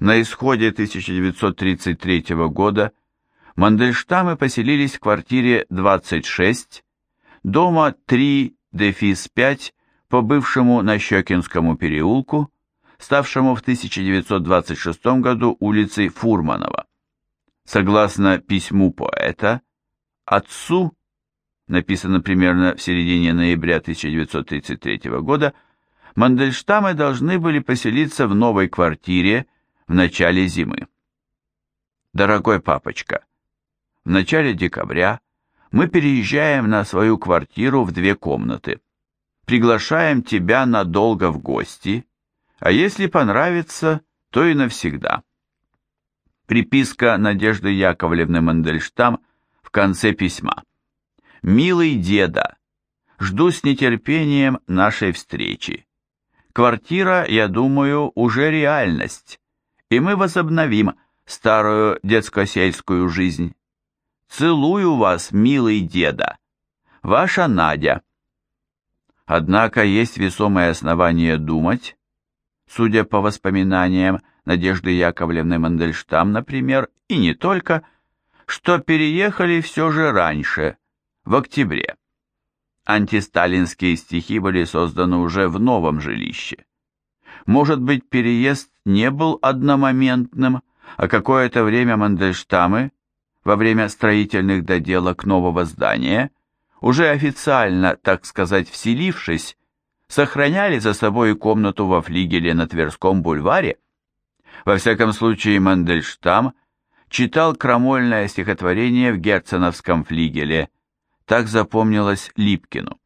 На исходе 1933 года Мандельштамы поселились в квартире 26, дома 3-5 по бывшему Нащекинскому переулку, ставшему в 1926 году улицей Фурманова. Согласно письму поэта, отцу, написано примерно в середине ноября 1933 года, Мандельштамы должны были поселиться в новой квартире в начале зимы. Дорогой папочка, в начале декабря мы переезжаем на свою квартиру в две комнаты. Приглашаем тебя надолго в гости, а если понравится, то и навсегда. Приписка Надежды Яковлевны Мандельштам в конце письма. «Милый деда, жду с нетерпением нашей встречи. Квартира, я думаю, уже реальность, и мы возобновим старую детско-сельскую жизнь. Целую вас, милый деда. Ваша Надя». Однако есть весомое основание думать, судя по воспоминаниям Надежды Яковлевны Мандельштам, например, и не только, что переехали все же раньше, в октябре. Антисталинские стихи были созданы уже в новом жилище. Может быть, переезд не был одномоментным, а какое-то время Мандельштамы, во время строительных доделок нового здания, уже официально, так сказать, вселившись, сохраняли за собой комнату во флигеле на Тверском бульваре? Во всяком случае, Мандельштам читал крамольное стихотворение в Герценовском флигеле, так запомнилось Липкину.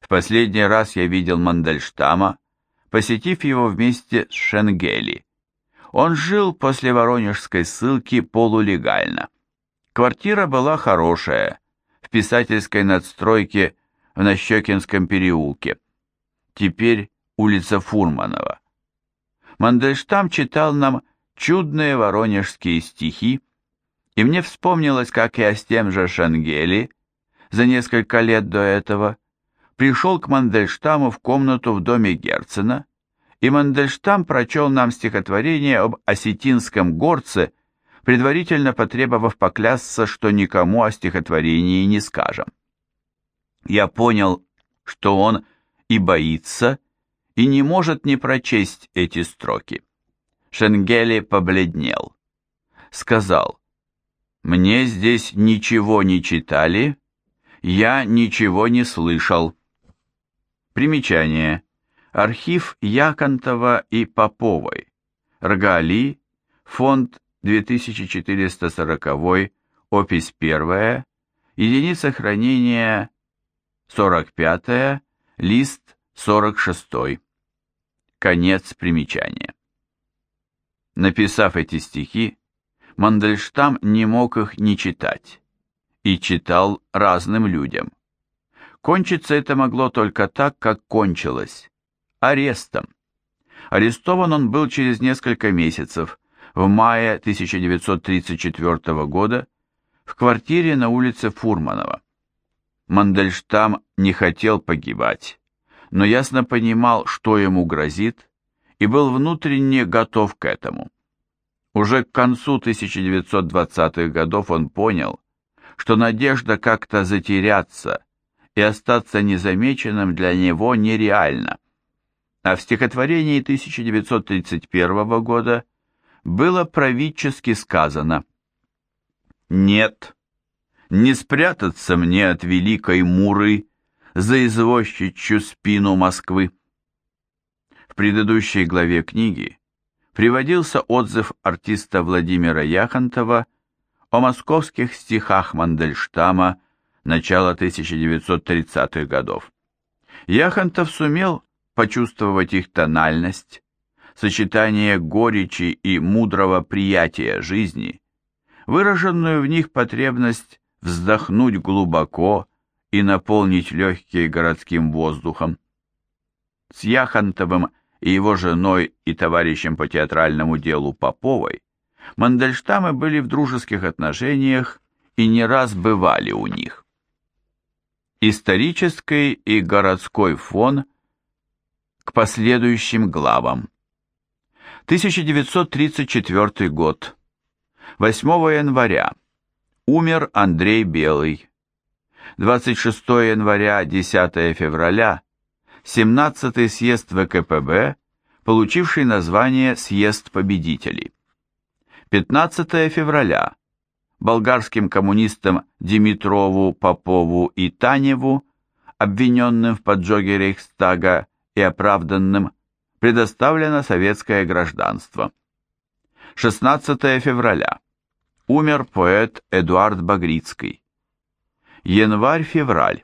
В последний раз я видел Мандельштама, посетив его вместе с Шенгели. Он жил после воронежской ссылки полулегально. Квартира была хорошая, в писательской надстройке в Нащекинском переулке теперь улица Фурманова. Мандельштам читал нам чудные воронежские стихи, и мне вспомнилось, как я с тем же Шенгели за несколько лет до этого пришел к Мандельштаму в комнату в доме Герцена, и Мандельштам прочел нам стихотворение об осетинском горце, предварительно потребовав поклясться, что никому о стихотворении не скажем. Я понял, что он и боится, и не может не прочесть эти строки. Шенгели побледнел. Сказал, «Мне здесь ничего не читали, я ничего не слышал». Примечание. Архив Яконтова и Поповой. Ргали, фонд 2440, опись 1, единица хранения 45, лист 46. Конец примечания. Написав эти стихи, Мандельштам не мог их не читать. И читал разным людям. Кончиться это могло только так, как кончилось. Арестом. Арестован он был через несколько месяцев, в мае 1934 года, в квартире на улице Фурманова. Мандельштам не хотел погибать но ясно понимал, что ему грозит, и был внутренне готов к этому. Уже к концу 1920-х годов он понял, что надежда как-то затеряться и остаться незамеченным для него нереальна. А в стихотворении 1931 года было правительски сказано «Нет, не спрятаться мне от великой Муры, за извозчичью спину Москвы. В предыдущей главе книги приводился отзыв артиста Владимира Яхонтова о московских стихах Мандельштама начала 1930-х годов. Яхонтов сумел почувствовать их тональность, сочетание горечи и мудрого приятия жизни, выраженную в них потребность вздохнуть глубоко и наполнить легкие городским воздухом. С Яхонтовым и его женой и товарищем по театральному делу Поповой Мандельштамы были в дружеских отношениях и не раз бывали у них. Исторический и городской фон к последующим главам. 1934 год. 8 января. Умер Андрей Белый. 26 января, 10 февраля. 17-й съезд ВКПБ, получивший название «Съезд победителей». 15 февраля. Болгарским коммунистам Димитрову, Попову и Таневу, обвиненным в поджоге Рейхстага и оправданным, предоставлено советское гражданство. 16 февраля. Умер поэт Эдуард Багрицкий. Январь-февраль.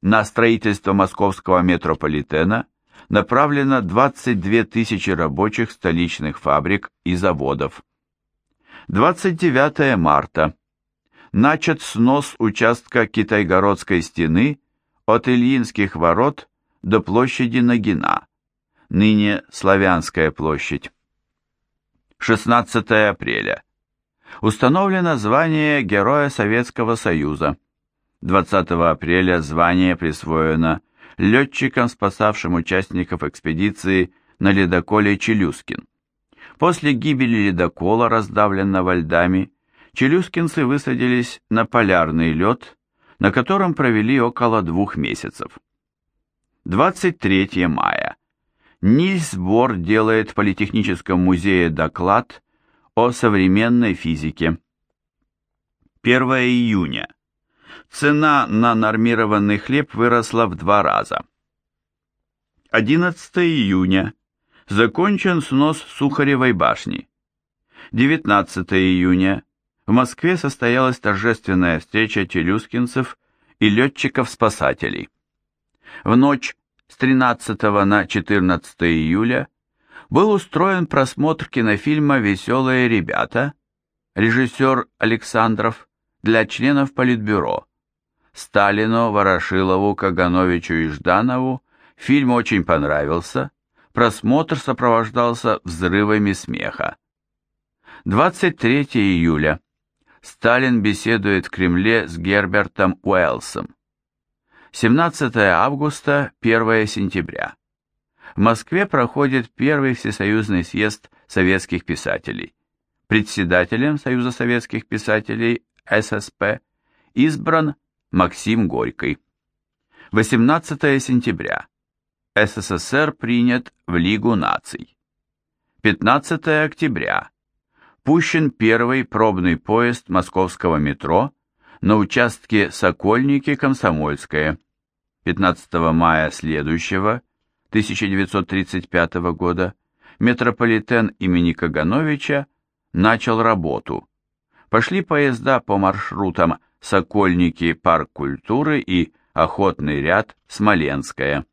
На строительство московского метрополитена направлено 22 тысячи рабочих столичных фабрик и заводов. 29 марта. Начат снос участка Китайгородской стены от Ильинских ворот до площади Нагина, ныне Славянская площадь. 16 апреля. Установлено звание Героя Советского Союза. 20 апреля звание присвоено летчикам, спасавшим участников экспедиции на ледоколе «Челюскин». После гибели ледокола, раздавленного льдами, челюскинцы высадились на полярный лед, на котором провели около двух месяцев. 23 мая. Нильс Бор делает в Политехническом музее доклад о современной физике. 1 июня. Цена на нормированный хлеб выросла в два раза. 11 июня. Закончен снос Сухаревой башни. 19 июня. В Москве состоялась торжественная встреча челюскинцев и летчиков-спасателей. В ночь с 13 на 14 июля был устроен просмотр кинофильма «Веселые ребята», режиссер Александров, для членов Политбюро. Сталину, Ворошилову, Кагановичу и Жданову фильм очень понравился, просмотр сопровождался взрывами смеха. 23 июля. Сталин беседует в Кремле с Гербертом Уэллсом. 17 августа, 1 сентября. В Москве проходит первый всесоюзный съезд советских писателей. Председателем Союза советских писателей ССП избран Максим Горький. 18 сентября. СССР принят в Лигу наций. 15 октября. Пущен первый пробный поезд московского метро на участке Сокольники-Комсомольская. 15 мая следующего, 1935 года, метрополитен имени Кагановича начал работу. Пошли поезда по маршрутам Сокольники, Парк культуры и Охотный ряд, Смоленская.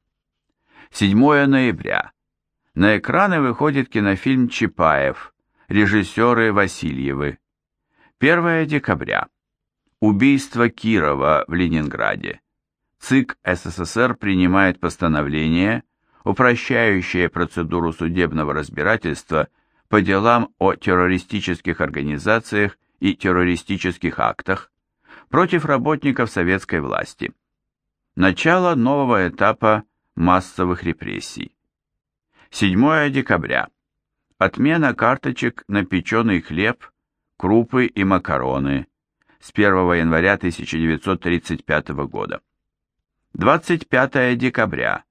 7 ноября. На экраны выходит кинофильм «Чапаев», режиссеры Васильевы. 1 декабря. Убийство Кирова в Ленинграде. ЦИК СССР принимает постановление, упрощающее процедуру судебного разбирательства по делам о террористических организациях и террористических актах против работников советской власти. Начало нового этапа массовых репрессий. 7 декабря. Отмена карточек на печеный хлеб, крупы и макароны с 1 января 1935 года. 25 декабря.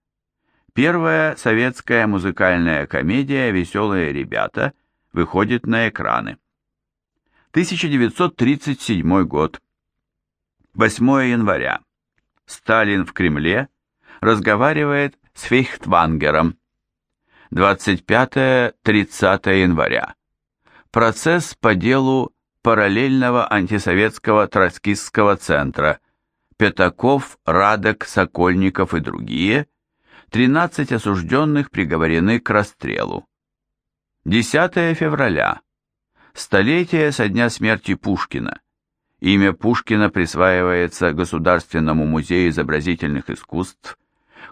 Первая советская музыкальная комедия «Веселые ребята» выходит на экраны. 1937 год. 8 января. Сталин в Кремле разговаривает с Фейхтвангером. 25-30 января. Процесс по делу параллельного антисоветского троцкистского центра Пятаков, Радек, Сокольников и другие, 13 осужденных приговорены к расстрелу. 10 февраля. Столетие со дня смерти Пушкина. Имя Пушкина присваивается Государственному музею изобразительных искусств.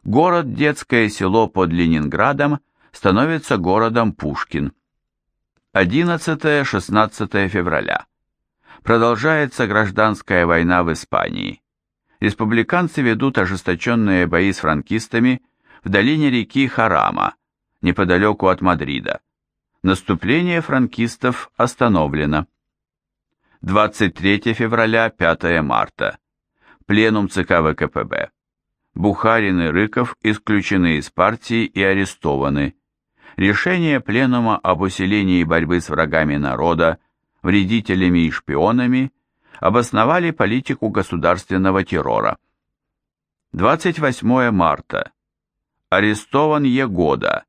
Город Детское село под Ленинградом становится городом Пушкин. 11-16 февраля. Продолжается гражданская война в Испании республиканцы ведут ожесточенные бои с франкистами в долине реки Харама, неподалеку от Мадрида. Наступление франкистов остановлено. 23 февраля, 5 марта. Пленум ЦК ВКПБ. Бухарин и Рыков исключены из партии и арестованы. Решение Пленума об усилении борьбы с врагами народа, вредителями и шпионами обосновали политику государственного террора. 28 марта. Арестован Егода,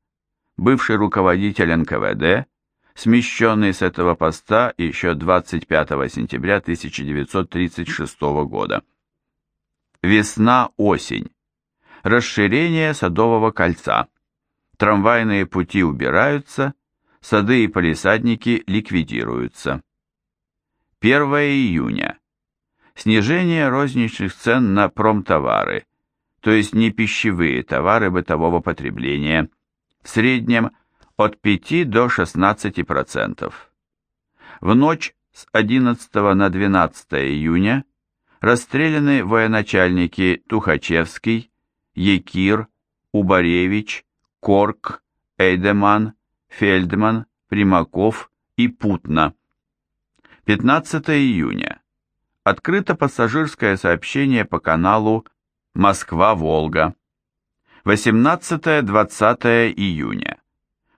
бывший руководитель НКВД, смещенный с этого поста еще 25 сентября 1936 года. Весна-осень. Расширение Садового кольца. Трамвайные пути убираются, сады и палисадники ликвидируются. 1 июня. Снижение розничных цен на промтовары, то есть не пищевые товары бытового потребления, в среднем от 5 до 16%. В ночь с 11 на 12 июня расстреляны военачальники Тухачевский, Якир, Убаревич, Корк, Эйдеман, Фельдман, Примаков и Путна. 15 июня. Открыто пассажирское сообщение по каналу Москва-Волга. 18-20 июня.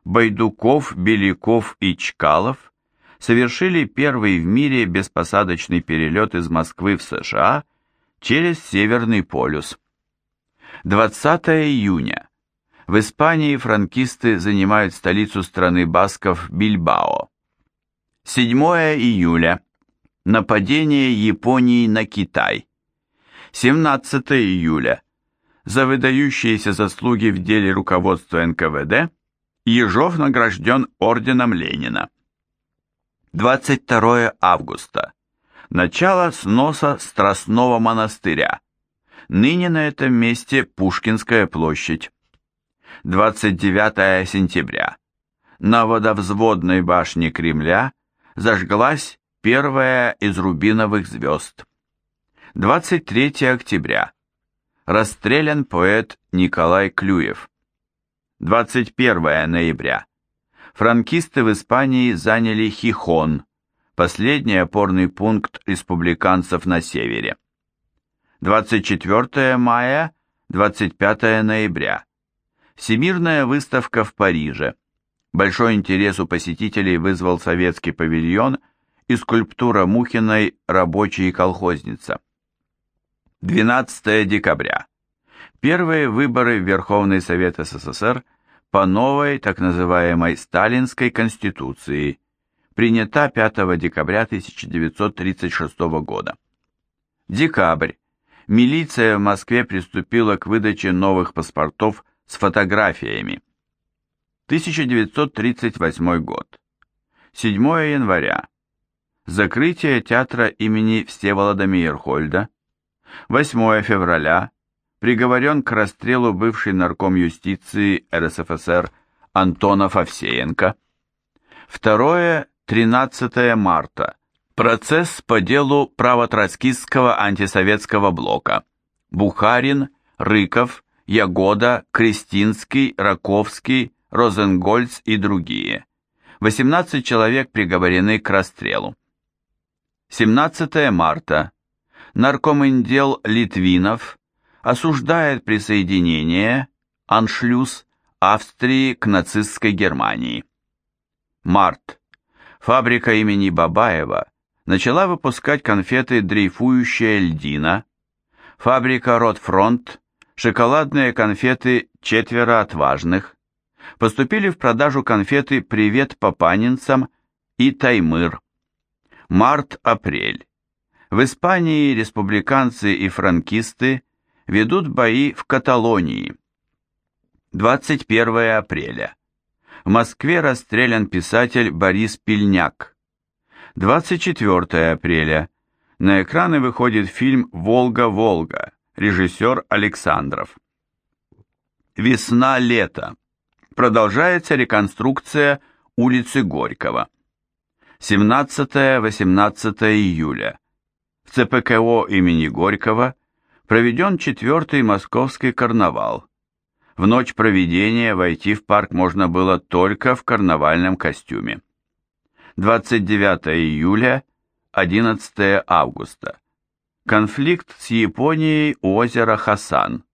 Байдуков, Беляков и Чкалов совершили первый в мире беспосадочный перелет из Москвы в США через Северный полюс. 20 июня. В Испании франкисты занимают столицу страны басков Бильбао. 7 июля. Нападение Японии на Китай. 17 июля. За выдающиеся заслуги в деле руководства НКВД Ежов награжден орденом Ленина. 22 августа. Начало сноса Страстного монастыря. Ныне на этом месте Пушкинская площадь. 29 сентября. На водовзводной башне Кремля зажглась первая из рубиновых звезд. 23 октября. Расстрелян поэт Николай Клюев. 21 ноября франкисты в Испании заняли Хихон, последний опорный пункт республиканцев на севере. 24 мая, 25 ноября. Всемирная выставка в Париже. Большой интерес у посетителей вызвал советский павильон и скульптура Мухиной «Рабочий колхозница». 12 декабря. Первые выборы в Верховный Совет СССР – по новой так называемой Сталинской Конституции, принята 5 декабря 1936 года. Декабрь. Милиция в Москве приступила к выдаче новых паспортов с фотографиями. 1938 год. 7 января. Закрытие театра имени Всеволода Мейерхольда. 8 февраля приговорен к расстрелу бывший нарком юстиции РСФСР Антонов Овсеенко. 2-13 марта. Процесс по делу правотроцкистского антисоветского блока. Бухарин, Рыков, Ягода, Кристинский, Раковский, Розенгольц и другие. 18 человек приговорены к расстрелу. 17 марта. Наркоминдел Литвинов осуждает присоединение, аншлюз, Австрии к нацистской Германии. Март. Фабрика имени Бабаева начала выпускать конфеты «Дрейфующая льдина», фабрика «Ротфронт», шоколадные конфеты «Четверо отважных», поступили в продажу конфеты «Привет папанинцам» и «Таймыр». Март-апрель. В Испании республиканцы и франкисты ведут бои в Каталонии. 21 апреля. В Москве расстрелян писатель Борис Пельняк. 24 апреля. На экраны выходит фильм «Волга-Волга», режиссер Александров. Весна-лето. Продолжается реконструкция улицы Горького. 17-18 июля. В ЦПКО имени Горького – проведен четвертый московский карнавал. В ночь проведения войти в парк можно было только в карнавальном костюме. 29 июля, 11 августа. Конфликт с Японией у озера Хасан.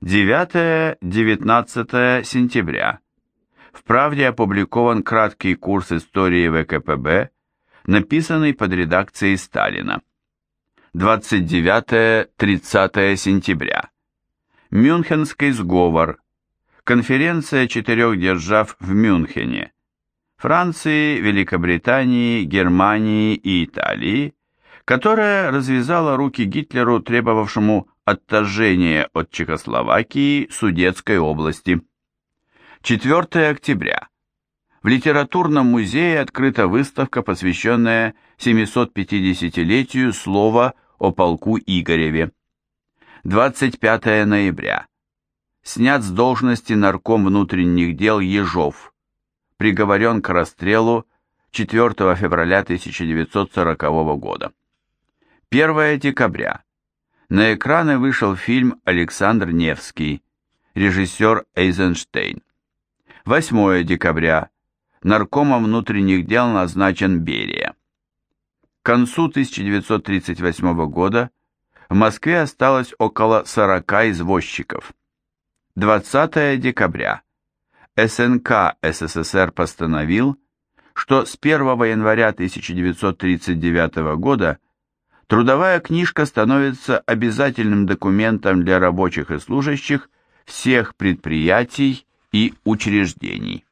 9-19 сентября. В «Правде» опубликован краткий курс истории ВКПБ, написанный под редакцией Сталина. 29-30 сентября. Мюнхенский сговор. Конференция четырех держав в Мюнхене. Франции, Великобритании, Германии и Италии, которая развязала руки Гитлеру, требовавшему отторжения от Чехословакии Судетской области. 4 октября. В литературном музее открыта выставка, посвященная 750-летию слова о полку Игореве. 25 ноября. Снят с должности нарком внутренних дел Ежов. Приговорен к расстрелу 4 февраля 1940 года. 1 декабря. На экраны вышел фильм «Александр Невский», режиссер Эйзенштейн. 8 декабря. Наркомом внутренних дел назначен Берия. К концу 1938 года в Москве осталось около 40 извозчиков. 20 декабря. СНК СССР постановил, что с 1 января 1939 года трудовая книжка становится обязательным документом для рабочих и служащих всех предприятий и учреждений.